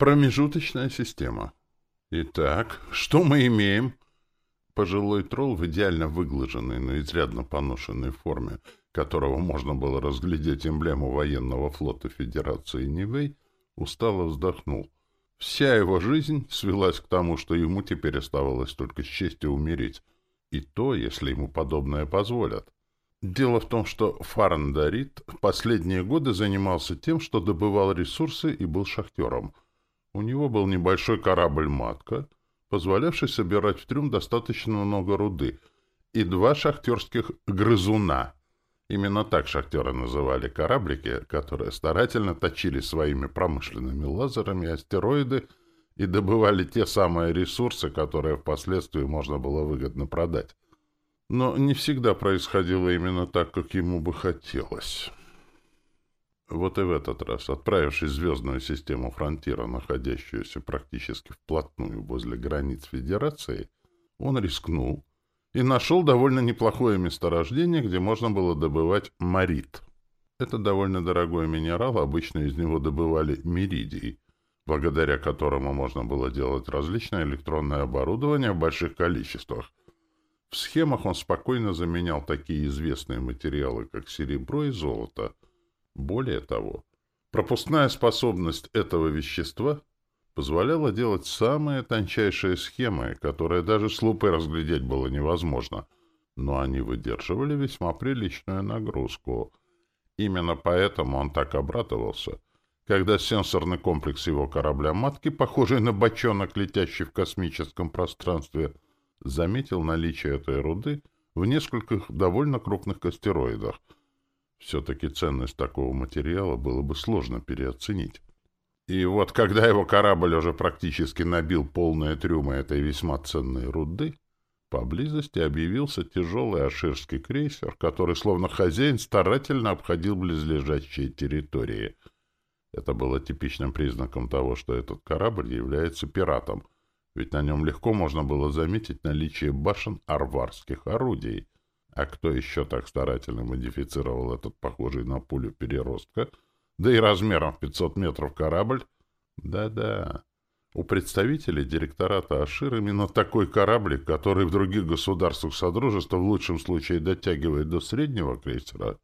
Промежуточная система. Итак, что мы имеем? Пожилой тролл в идеально выглаженной, но изрядно поношенной форме, которого можно было разглядеть эмблему военного флота Федерации Нивэй, устало вздохнул. Вся его жизнь свелась к тому, что ему теперь оставалось только с честью умереть. И то, если ему подобное позволят. Дело в том, что Фарндарит в последние годы занимался тем, что добывал ресурсы и был шахтером. У него был небольшой корабль-матка, позволявший собирать в трюм достаточно много руды, и два шахтерских «грызуна». Именно так шахтеры называли кораблики, которые старательно точили своими промышленными лазерами астероиды и добывали те самые ресурсы, которые впоследствии можно было выгодно продать. Но не всегда происходило именно так, как ему бы хотелось. Вот и в этот раз, отправившись в звездную систему Фронтира, находящуюся практически вплотную возле границ Федерации, он рискнул и нашел довольно неплохое месторождение, где можно было добывать марит. Это довольно дорогой минерал, обычно из него добывали меридий, благодаря которому можно было делать различное электронное оборудование в больших количествах, в схемах он спокойно заменял такие известные материалы, как серебро и золото. Более того, пропускная способность этого вещества позволяла делать самые тончайшие схемы, которые даже с лупой разглядеть было невозможно, но они выдерживали весьма приличную нагрузку. Именно поэтому он так обрадовался, когда сенсорный комплекс его корабля-матки, похожий на бочонок, летящий в космическом пространстве, — заметил наличие этой руды в нескольких довольно крупных астероидах. Все-таки ценность такого материала было бы сложно переоценить. И вот когда его корабль уже практически набил полные трюмы этой весьма ценной руды, поблизости объявился тяжелый аширский крейсер, который, словно хозяин, старательно обходил близлежащие территории. Это было типичным признаком того, что этот корабль является пиратом — ведь на нем легко можно было заметить наличие башен арварских орудий. А кто еще так старательно модифицировал этот похожий на пулю переростка, да и размером в 500 метров корабль? Да-да. У представителей директората Ашир именно такой кораблик, который в других государствах Содружества в лучшем случае дотягивает до среднего крейсера,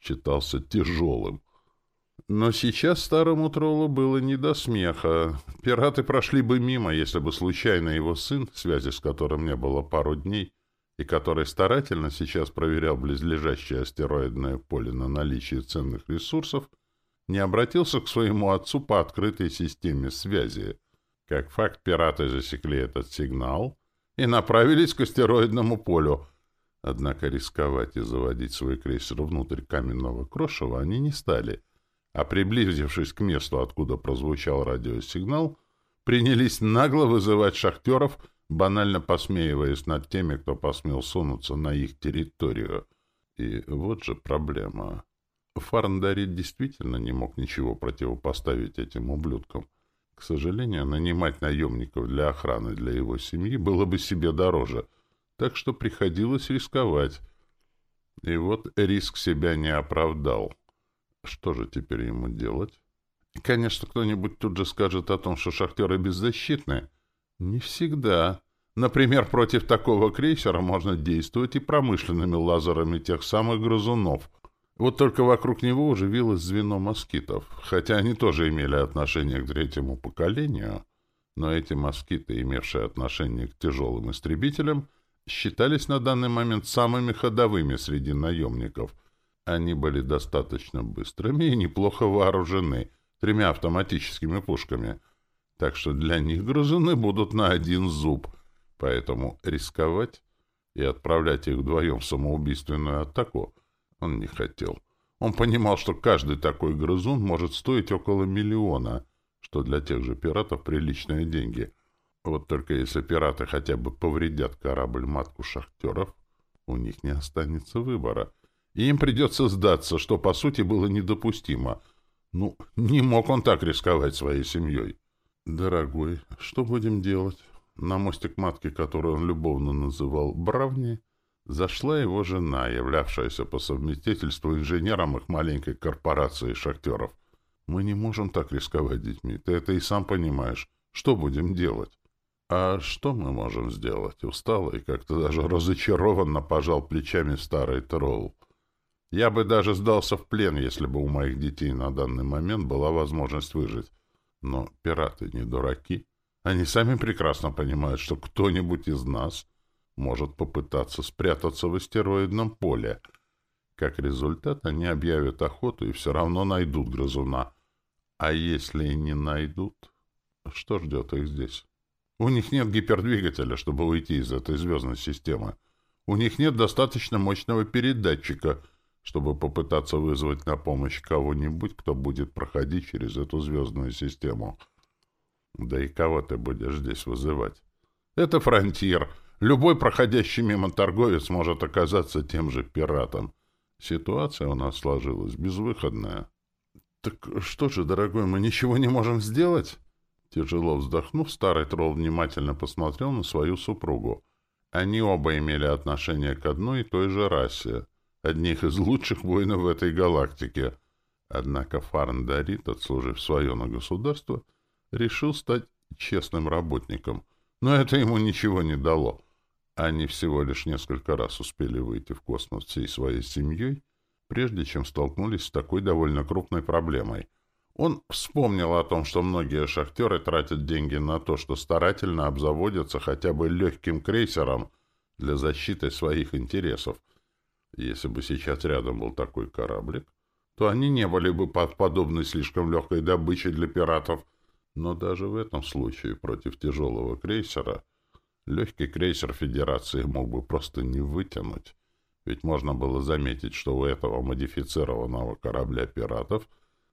считался тяжелым. Но сейчас старому троллу было не до смеха. Пираты прошли бы мимо, если бы случайно его сын, связи с которым не было пару дней, и который старательно сейчас проверял близлежащее астероидное поле на наличие ценных ресурсов, не обратился к своему отцу по открытой системе связи. Как факт, пираты засекли этот сигнал и направились к астероидному полю. Однако рисковать и заводить свой крейсер внутрь каменного крошева они не стали — а приблизившись к месту, откуда прозвучал радиосигнал, принялись нагло вызывать шахтеров, банально посмеиваясь над теми, кто посмел сунуться на их территорию. И вот же проблема. Фарндарит действительно не мог ничего противопоставить этим ублюдкам. К сожалению, нанимать наемников для охраны для его семьи было бы себе дороже, так что приходилось рисковать. И вот риск себя не оправдал. Что же теперь ему делать? Конечно, кто-нибудь тут же скажет о том, что шахтеры беззащитны. Не всегда. Например, против такого крейсера можно действовать и промышленными лазерами тех самых грызунов. Вот только вокруг него уже вилось звено москитов, хотя они тоже имели отношение к третьему поколению, но эти москиты, имевшие отношение к тяжелым истребителям, считались на данный момент самыми ходовыми среди наемников — они были достаточно быстрыми и неплохо вооружены тремя автоматическими пушками, так что для них грузины будут на один зуб, поэтому рисковать и отправлять их вдвоем в самоубийственную атаку он не хотел. Он понимал, что каждый такой грызун может стоить около миллиона, что для тех же пиратов приличные деньги. Вот только если пираты хотя бы повредят корабль-матку шахтеров, у них не останется выбора — и им придется сдаться, что, по сути, было недопустимо. Ну, не мог он так рисковать своей семьей. «Дорогой, что будем делать?» На мостик матки, которую он любовно называл Бравни, зашла его жена, являвшаяся по совместительству инженером их маленькой корпорации шахтеров. Мы не можем так рисковать детьми. Ты это и сам понимаешь. Что будем делать? А что мы можем сделать? Устало и как-то даже разочарованно пожал плечами старый тролл. Я бы даже сдался в плен, если бы у моих детей на данный момент была возможность выжить. Но пираты не дураки. Они сами прекрасно понимают, что кто-нибудь из нас может попытаться спрятаться в астероидном поле. Как результат, они объявят охоту и все равно найдут грызуна. А если и не найдут, что ждет их здесь? У них нет гипердвигателя, чтобы уйти из этой звездной системы. У них нет достаточно мощного передатчика, чтобы попытаться вызвать на помощь кого-нибудь, кто будет проходить через эту звездную систему. Да и кого ты будешь здесь вызывать? Это фронтир. Любой проходящий мимо торговец может оказаться тем же пиратом. Ситуация у нас сложилась безвыходная. Так что же, дорогой, мы ничего не можем сделать? Тяжело вздохнув, старый тролл внимательно посмотрел на свою супругу. Они оба имели отношение к одной и той же расе, одних из лучших воинов в этой галактике. Однако Фарндарит, отслужив свое на государство, решил стать честным работником. Но это ему ничего не дало. Они всего лишь несколько раз успели выйти в космос всей своей семьей, прежде чем столкнулись с такой довольно крупной проблемой. Он вспомнил о том, что многие шахтеры тратят деньги на то, что старательно обзаводятся хотя бы легким крейсером для защиты своих интересов. Если бы сейчас рядом был такой кораблик, то они не были бы под подобной слишком легкой добычей для пиратов. Но даже в этом случае против тяжелого крейсера легкий крейсер Федерации мог бы просто не вытянуть. Ведь можно было заметить, что у этого модифицированного корабля пиратов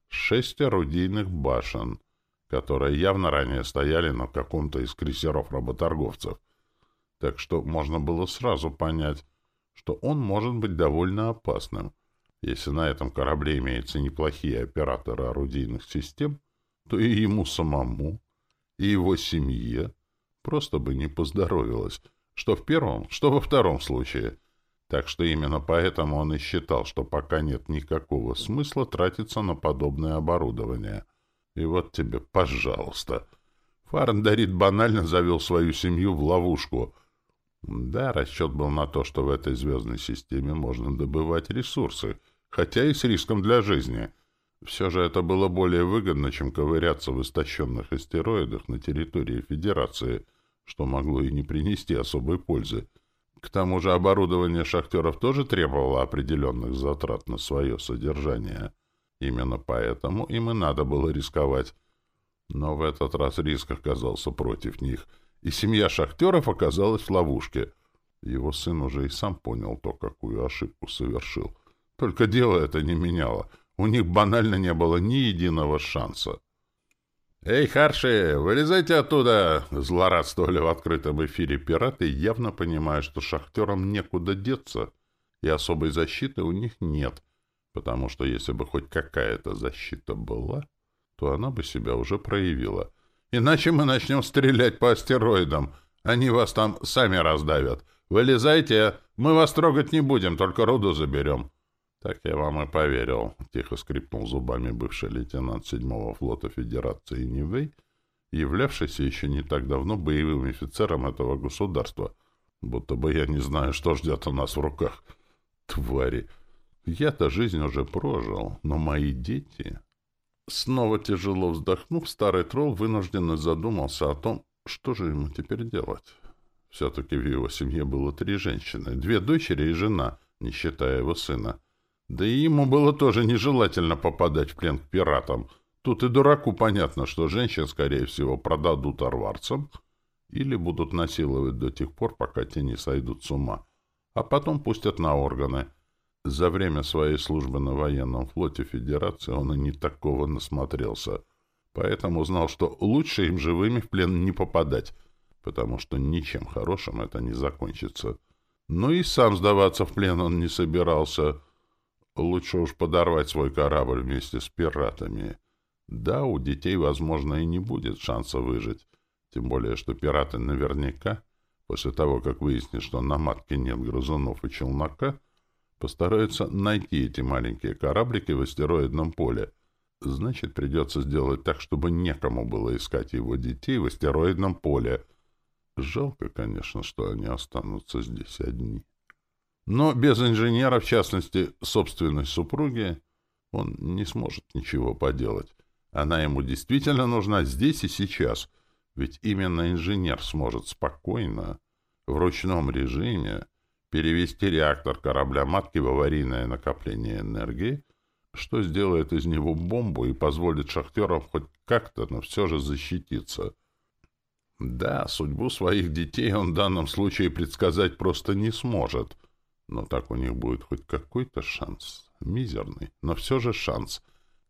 шесть орудийных башен, которые явно ранее стояли на каком-то из крейсеров работорговцев. Так что можно было сразу понять, что он может быть довольно опасным. Если на этом корабле имеются неплохие операторы орудийных систем, то и ему самому, и его семье просто бы не поздоровилось, что в первом, что во втором случае. Так что именно поэтому он и считал, что пока нет никакого смысла тратиться на подобное оборудование. И вот тебе, пожалуйста. Фарндарит банально завел свою семью в ловушку. Да, расчет был на то, что в этой звездной системе можно добывать ресурсы, хотя и с риском для жизни — все же это было более выгодно, чем ковыряться в истощенных астероидах на территории Федерации, что могло и не принести особой пользы. К тому же оборудование шахтеров тоже требовало определенных затрат на свое содержание. Именно поэтому им и надо было рисковать. Но в этот раз риск оказался против них, и семья шахтеров оказалась в ловушке. Его сын уже и сам понял то, какую ошибку совершил. Только дело это не меняло — у них банально не было ни единого шанса. «Эй, Харши, вылезайте оттуда!» Злорадствовали в открытом эфире пираты, явно понимая, что шахтерам некуда деться, и особой защиты у них нет, потому что если бы хоть какая-то защита была, то она бы себя уже проявила. Иначе мы начнем стрелять по астероидам. Они вас там сами раздавят. Вылезайте, мы вас трогать не будем, только руду заберем. «Так я вам и поверил», — тихо скрипнул зубами бывший лейтенант седьмого флота Федерации Нивэй, являвшийся еще не так давно боевым офицером этого государства. Будто бы я не знаю, что ждет у нас в руках. Твари! Я-то жизнь уже прожил, но мои дети... Снова тяжело вздохнув, старый тролл вынужденно задумался о том, что же ему теперь делать. Все-таки в его семье было три женщины, две дочери и жена, не считая его сына. Да и ему было тоже нежелательно попадать в плен к пиратам. Тут и дураку понятно, что женщин, скорее всего, продадут арварцам или будут насиловать до тех пор, пока те не сойдут с ума, а потом пустят на органы. За время своей службы на военном флоте Федерации он и не такого насмотрелся, поэтому знал, что лучше им живыми в плен не попадать, потому что ничем хорошим это не закончится. Но и сам сдаваться в плен он не собирался — Лучше уж подорвать свой корабль вместе с пиратами. Да, у детей, возможно, и не будет шанса выжить. Тем более, что пираты наверняка, после того, как выяснят, что на матке нет грызунов и челнока, постараются найти эти маленькие кораблики в астероидном поле. Значит, придется сделать так, чтобы некому было искать его детей в астероидном поле. Жалко, конечно, что они останутся здесь одни. Но без инженера, в частности, собственной супруги, он не сможет ничего поделать. Она ему действительно нужна здесь и сейчас, ведь именно инженер сможет спокойно, в ручном режиме, перевести реактор корабля-матки в аварийное накопление энергии, что сделает из него бомбу и позволит шахтерам хоть как-то, но все же защититься. Да, судьбу своих детей он в данном случае предсказать просто не сможет, но так у них будет хоть какой-то шанс. Мизерный, но все же шанс.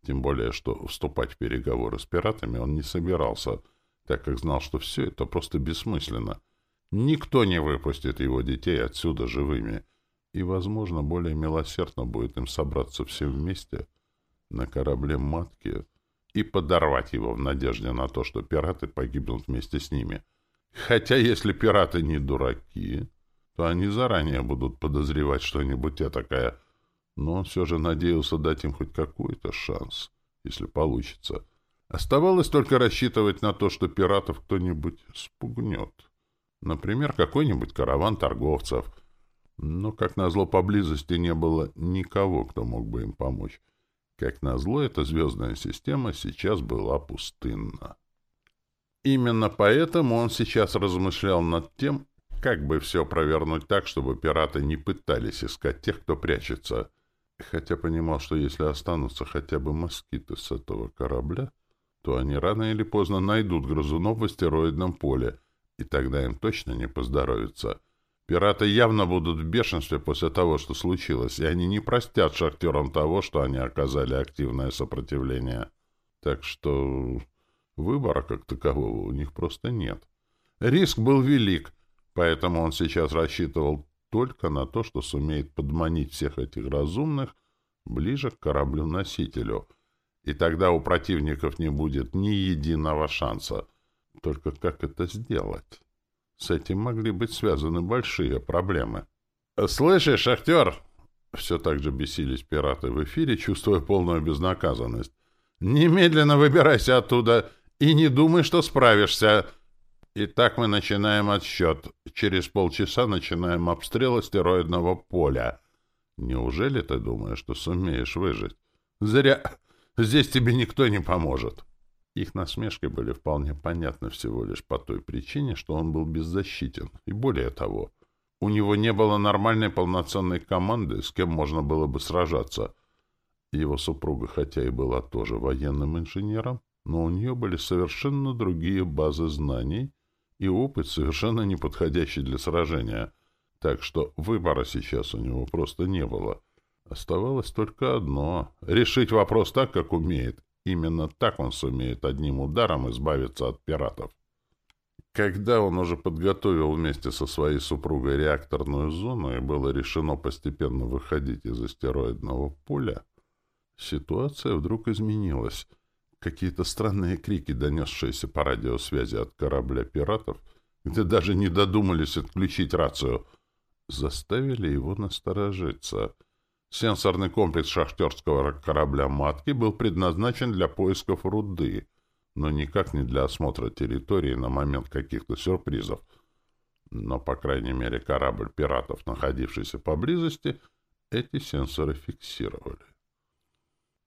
Тем более, что вступать в переговоры с пиратами он не собирался, так как знал, что все это просто бессмысленно. Никто не выпустит его детей отсюда живыми, и, возможно, более милосердно будет им собраться все вместе на корабле матки и подорвать его в надежде на то, что пираты погибнут вместе с ними. Хотя, если пираты не дураки, то они заранее будут подозревать что-нибудь этакое, но он все же надеялся дать им хоть какой-то шанс, если получится. Оставалось только рассчитывать на то, что пиратов кто-нибудь спугнет. Например, какой-нибудь караван торговцев. Но, как назло, поблизости не было никого, кто мог бы им помочь. Как назло, эта звездная система сейчас была пустынна. Именно поэтому он сейчас размышлял над тем, как бы все провернуть так, чтобы пираты не пытались искать тех, кто прячется. Хотя понимал, что если останутся хотя бы москиты с этого корабля, то они рано или поздно найдут грызунов в астероидном поле, и тогда им точно не поздоровится. Пираты явно будут в бешенстве после того, что случилось, и они не простят шахтерам того, что они оказали активное сопротивление. Так что выбора как такового у них просто нет. Риск был велик, поэтому он сейчас рассчитывал только на то, что сумеет подманить всех этих разумных ближе к кораблю-носителю. И тогда у противников не будет ни единого шанса. Только как это сделать? С этим могли быть связаны большие проблемы. «Слышишь, шахтер?» Все так же бесились пираты в эфире, чувствуя полную безнаказанность. «Немедленно выбирайся оттуда и не думай, что справишься!» Итак, мы начинаем отсчет. Через полчаса начинаем обстрел астероидного поля. Неужели ты думаешь, что сумеешь выжить? Зря. Здесь тебе никто не поможет. Их насмешки были вполне понятны всего лишь по той причине, что он был беззащитен. И более того, у него не было нормальной полноценной команды, с кем можно было бы сражаться. Его супруга, хотя и была тоже военным инженером, но у нее были совершенно другие базы знаний и опыт, совершенно не подходящий для сражения. Так что выбора сейчас у него просто не было. Оставалось только одно — решить вопрос так, как умеет, Именно так он сумеет одним ударом избавиться от пиратов. Когда он уже подготовил вместе со своей супругой реакторную зону и было решено постепенно выходить из астероидного поля, ситуация вдруг изменилась. Какие-то странные крики, донесшиеся по радиосвязи от корабля пиратов, где даже не додумались отключить рацию, заставили его насторожиться — Сенсорный комплекс шахтерского корабля «Матки» был предназначен для поисков руды, но никак не для осмотра территории на момент каких-то сюрпризов. Но, по крайней мере, корабль пиратов, находившийся поблизости, эти сенсоры фиксировали.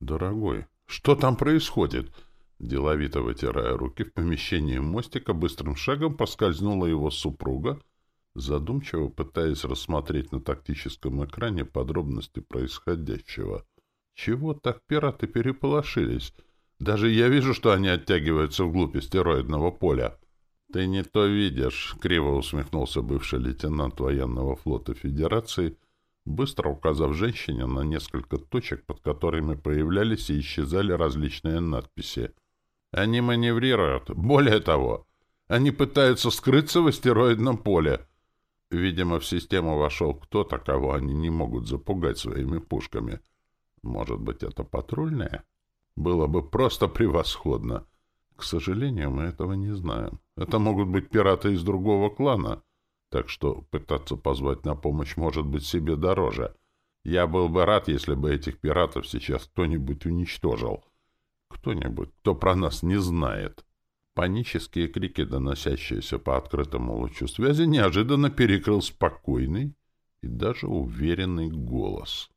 «Дорогой, что там происходит?» Деловито вытирая руки в помещении мостика, быстрым шагом поскользнула его супруга — задумчиво пытаясь рассмотреть на тактическом экране подробности происходящего. Чего так пираты переполошились? Даже я вижу, что они оттягиваются вглубь астероидного поля. «Ты не то видишь», — криво усмехнулся бывший лейтенант военного флота Федерации, быстро указав женщине на несколько точек, под которыми появлялись и исчезали различные надписи. «Они маневрируют. Более того, они пытаются скрыться в астероидном поле. Видимо, в систему вошел кто-то, кого они не могут запугать своими пушками. Может быть, это патрульные? Было бы просто превосходно. К сожалению, мы этого не знаем. Это могут быть пираты из другого клана, так что пытаться позвать на помощь может быть себе дороже. Я был бы рад, если бы этих пиратов сейчас кто-нибудь уничтожил. кто-нибудь, кто про нас не знает. Панические крики, доносящиеся по открытому лучу связи, неожиданно перекрыл спокойный и даже уверенный голос.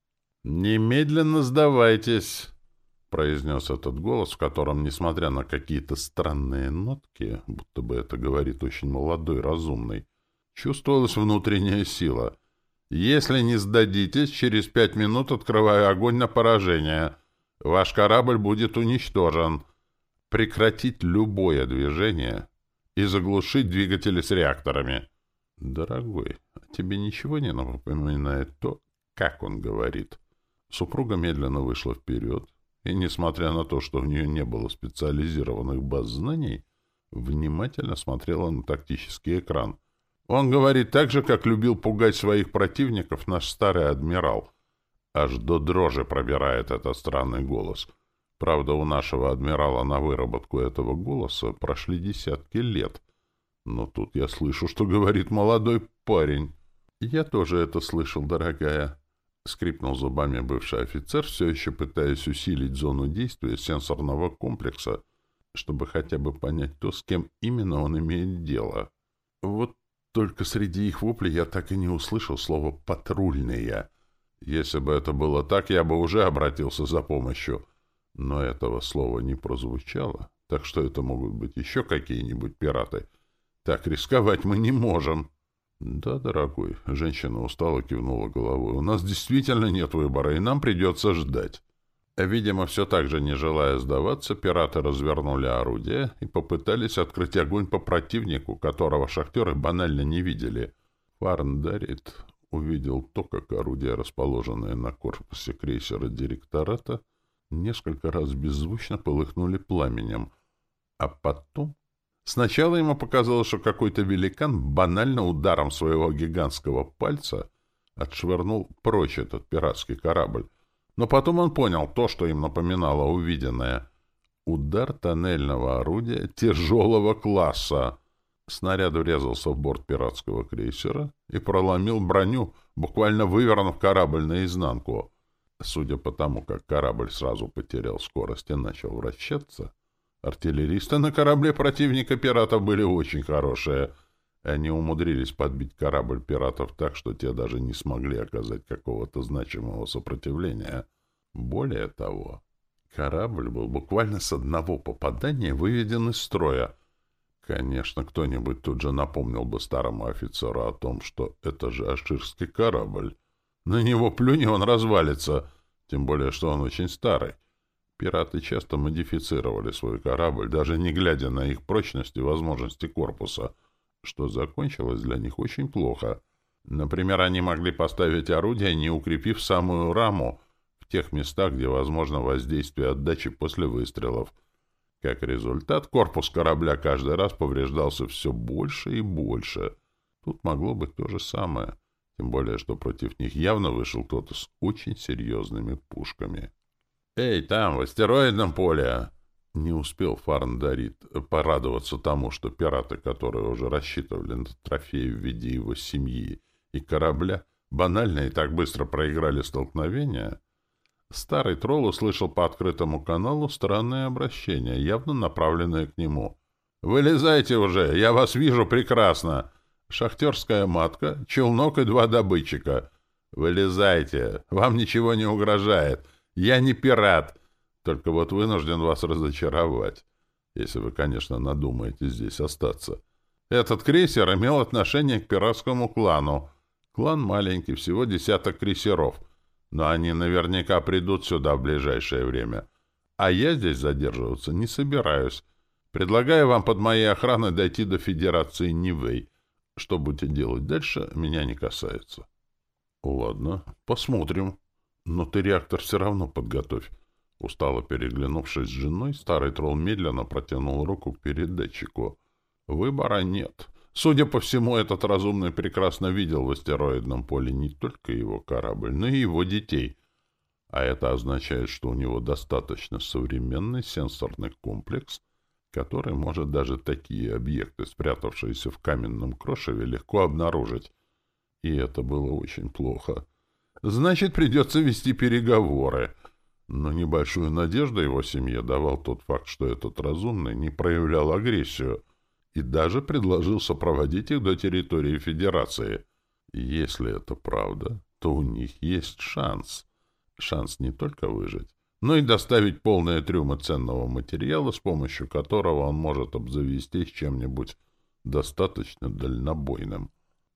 «Немедленно сдавайтесь!» — произнес этот голос, в котором, несмотря на какие-то странные нотки, будто бы это говорит очень молодой, разумный, чувствовалась внутренняя сила. «Если не сдадитесь, через пять минут открываю огонь на поражение. Ваш корабль будет уничтожен» прекратить любое движение и заглушить двигатели с реакторами. Дорогой, а тебе ничего не напоминает то, как он говорит? Супруга медленно вышла вперед, и, несмотря на то, что в нее не было специализированных баз знаний, внимательно смотрела на тактический экран. Он говорит так же, как любил пугать своих противников наш старый адмирал. Аж до дрожи пробирает этот странный голос — Правда, у нашего адмирала на выработку этого голоса прошли десятки лет. Но тут я слышу, что говорит молодой парень. Я тоже это слышал, дорогая. Скрипнул зубами бывший офицер, все еще пытаясь усилить зону действия сенсорного комплекса, чтобы хотя бы понять то, с кем именно он имеет дело. Вот только среди их воплей я так и не услышал слово «патрульные». Если бы это было так, я бы уже обратился за помощью — но этого слова не прозвучало, так что это могут быть еще какие-нибудь пираты. Так рисковать мы не можем. Да, дорогой, женщина устало кивнула головой. У нас действительно нет выбора, и нам придется ждать. Видимо, все так же не желая сдаваться, пираты развернули орудие и попытались открыть огонь по противнику, которого шахтеры банально не видели. Фарндарит увидел то, как орудие, расположенное на корпусе крейсера директората, несколько раз беззвучно полыхнули пламенем. А потом... Сначала ему показалось, что какой-то великан банально ударом своего гигантского пальца отшвырнул прочь этот пиратский корабль. Но потом он понял то, что им напоминало увиденное. Удар тоннельного орудия тяжелого класса. Снаряд врезался в борт пиратского крейсера и проломил броню, буквально вывернув корабль наизнанку. Судя по тому, как корабль сразу потерял скорость и начал вращаться, артиллеристы на корабле противника пиратов были очень хорошие. Они умудрились подбить корабль пиратов так, что те даже не смогли оказать какого-то значимого сопротивления. Более того, корабль был буквально с одного попадания выведен из строя. Конечно, кто-нибудь тут же напомнил бы старому офицеру о том, что это же аширский корабль. На него плюни, он развалится, тем более, что он очень старый. Пираты часто модифицировали свой корабль, даже не глядя на их прочность и возможности корпуса, что закончилось для них очень плохо. Например, они могли поставить орудие, не укрепив самую раму в тех местах, где возможно воздействие отдачи после выстрелов. Как результат, корпус корабля каждый раз повреждался все больше и больше. Тут могло быть то же самое — тем более, что против них явно вышел кто-то с очень серьезными пушками. «Эй, там, в астероидном поле!» Не успел Фарндарит порадоваться тому, что пираты, которые уже рассчитывали на трофей в виде его семьи и корабля, банально и так быстро проиграли столкновение, старый тролл услышал по открытому каналу странное обращение, явно направленное к нему. «Вылезайте уже! Я вас вижу прекрасно! Шахтерская матка, челнок и два добытчика. Вылезайте, вам ничего не угрожает. Я не пират, только вот вынужден вас разочаровать, если вы, конечно, надумаете здесь остаться. Этот крейсер имел отношение к пиратскому клану. Клан маленький, всего десяток крейсеров, но они наверняка придут сюда в ближайшее время. А я здесь задерживаться не собираюсь. Предлагаю вам под моей охраной дойти до Федерации Нивэй. Что будете делать дальше, меня не касается. Ладно, посмотрим. Но ты реактор все равно подготовь. Устало переглянувшись с женой, старый тролл медленно протянул руку к передатчику. Выбора нет. Судя по всему, этот разумный прекрасно видел в астероидном поле не только его корабль, но и его детей. А это означает, что у него достаточно современный сенсорный комплекс — который может даже такие объекты, спрятавшиеся в каменном крошеве, легко обнаружить. И это было очень плохо. Значит, придется вести переговоры. Но небольшую надежду его семье давал тот факт, что этот разумный не проявлял агрессию и даже предложил сопроводить их до территории Федерации. Если это правда, то у них есть шанс. Шанс не только выжить, но и доставить полные трюмы ценного материала, с помощью которого он может обзавестись чем-нибудь достаточно дальнобойным.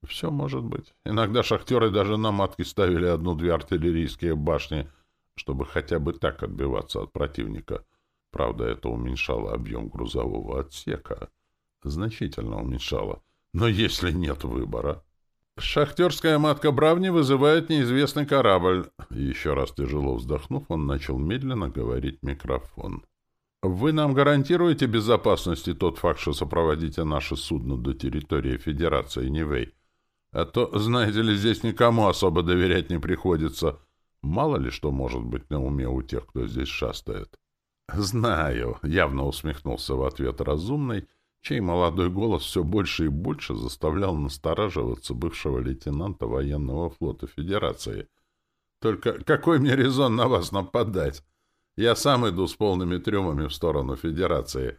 Все может быть. Иногда шахтеры даже на матке ставили одну-две артиллерийские башни, чтобы хотя бы так отбиваться от противника. Правда, это уменьшало объем грузового отсека. Значительно уменьшало. Но если нет выбора... «Шахтерская матка Бравни вызывает неизвестный корабль». Еще раз тяжело вздохнув, он начал медленно говорить микрофон. «Вы нам гарантируете безопасность и тот факт, что сопроводите наше судно до территории Федерации Нивэй? А то, знаете ли, здесь никому особо доверять не приходится. Мало ли что может быть на уме у тех, кто здесь шастает». «Знаю», — явно усмехнулся в ответ разумный, чей молодой голос все больше и больше заставлял настораживаться бывшего лейтенанта военного флота Федерации. «Только какой мне резон на вас нападать? Я сам иду с полными трюмами в сторону Федерации.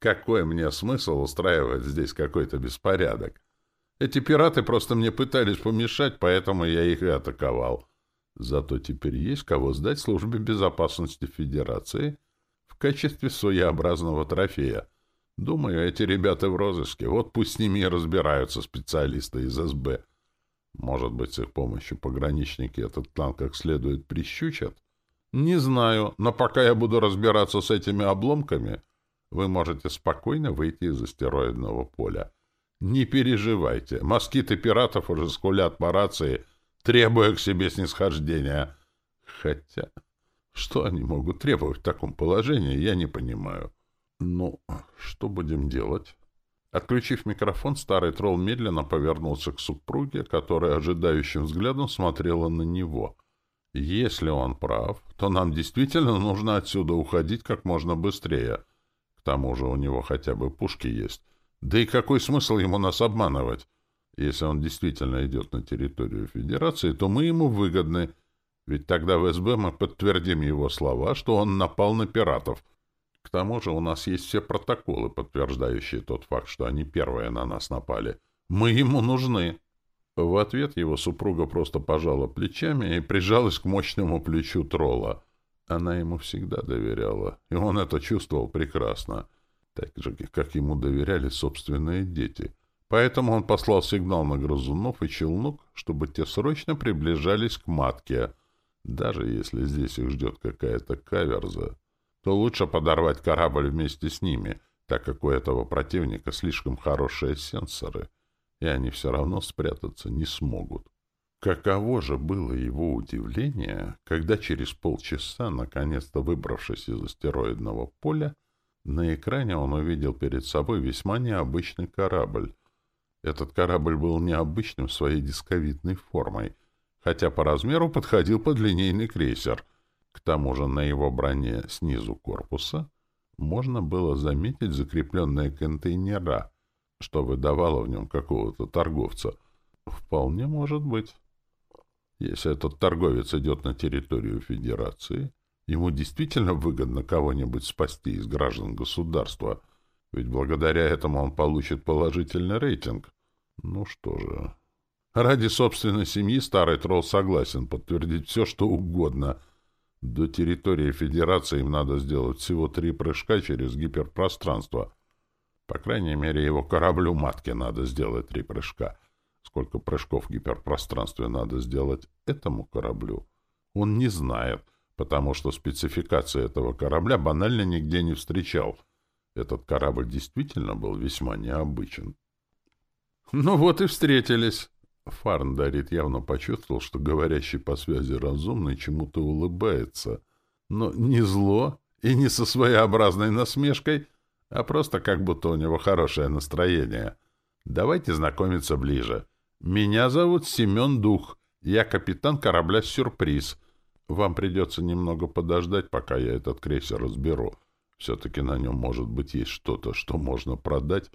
Какой мне смысл устраивать здесь какой-то беспорядок? Эти пираты просто мне пытались помешать, поэтому я их и атаковал. Зато теперь есть кого сдать службе безопасности Федерации в качестве своеобразного трофея». Думаю, эти ребята в розыске. Вот пусть с ними и разбираются специалисты из СБ. Может быть, с их помощью пограничники этот план как следует прищучат? Не знаю, но пока я буду разбираться с этими обломками, вы можете спокойно выйти из астероидного поля. Не переживайте, москиты пиратов уже скулят по рации, требуя к себе снисхождения. Хотя, что они могут требовать в таком положении, я не понимаю. «Ну, что будем делать?» Отключив микрофон, старый тролл медленно повернулся к супруге, которая ожидающим взглядом смотрела на него. «Если он прав, то нам действительно нужно отсюда уходить как можно быстрее. К тому же у него хотя бы пушки есть. Да и какой смысл ему нас обманывать? Если он действительно идет на территорию Федерации, то мы ему выгодны, ведь тогда в СБ мы подтвердим его слова, что он напал на пиратов». К тому же у нас есть все протоколы, подтверждающие тот факт, что они первые на нас напали. Мы ему нужны. В ответ его супруга просто пожала плечами и прижалась к мощному плечу тролла. Она ему всегда доверяла, и он это чувствовал прекрасно, так же, как ему доверяли собственные дети. Поэтому он послал сигнал на грызунов и челнок, чтобы те срочно приближались к матке, даже если здесь их ждет какая-то каверза то лучше подорвать корабль вместе с ними, так как у этого противника слишком хорошие сенсоры, и они все равно спрятаться не смогут. Каково же было его удивление, когда через полчаса, наконец-то выбравшись из астероидного поля, на экране он увидел перед собой весьма необычный корабль. Этот корабль был необычным своей дисковидной формой, хотя по размеру подходил под линейный крейсер — к тому же на его броне снизу корпуса можно было заметить закрепленные контейнера, что выдавало в нем какого-то торговца. Вполне может быть. Если этот торговец идет на территорию Федерации, ему действительно выгодно кого-нибудь спасти из граждан государства, ведь благодаря этому он получит положительный рейтинг. Ну что же... Ради собственной семьи старый тролл согласен подтвердить все, что угодно — до территории Федерации им надо сделать всего три прыжка через гиперпространство. По крайней мере, его кораблю матки надо сделать три прыжка. Сколько прыжков в гиперпространстве надо сделать этому кораблю, он не знает, потому что спецификации этого корабля банально нигде не встречал. Этот корабль действительно был весьма необычен. «Ну вот и встретились», Фарндарит явно почувствовал, что говорящий по связи разумный чему-то улыбается. Но не зло и не со своеобразной насмешкой, а просто как будто у него хорошее настроение. Давайте знакомиться ближе. Меня зовут Семен Дух. Я капитан корабля «Сюрприз». Вам придется немного подождать, пока я этот крейсер разберу. Все-таки на нем, может быть, есть что-то, что можно продать.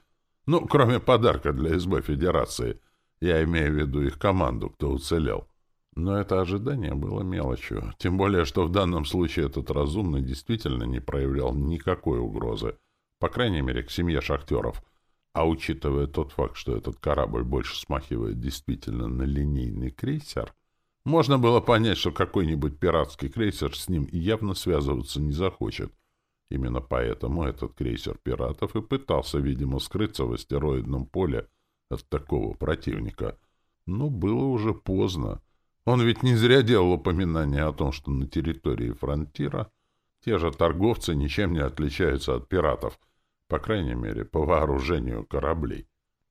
Ну, кроме подарка для СБ Федерации — я имею в виду их команду, кто уцелел. Но это ожидание было мелочью, тем более, что в данном случае этот разумный действительно не проявлял никакой угрозы, по крайней мере, к семье шахтеров. А учитывая тот факт, что этот корабль больше смахивает действительно на линейный крейсер, можно было понять, что какой-нибудь пиратский крейсер с ним явно связываться не захочет. Именно поэтому этот крейсер пиратов и пытался, видимо, скрыться в астероидном поле от такого противника. Но было уже поздно. Он ведь не зря делал упоминание о том, что на территории фронтира те же торговцы ничем не отличаются от пиратов, по крайней мере, по вооружению кораблей.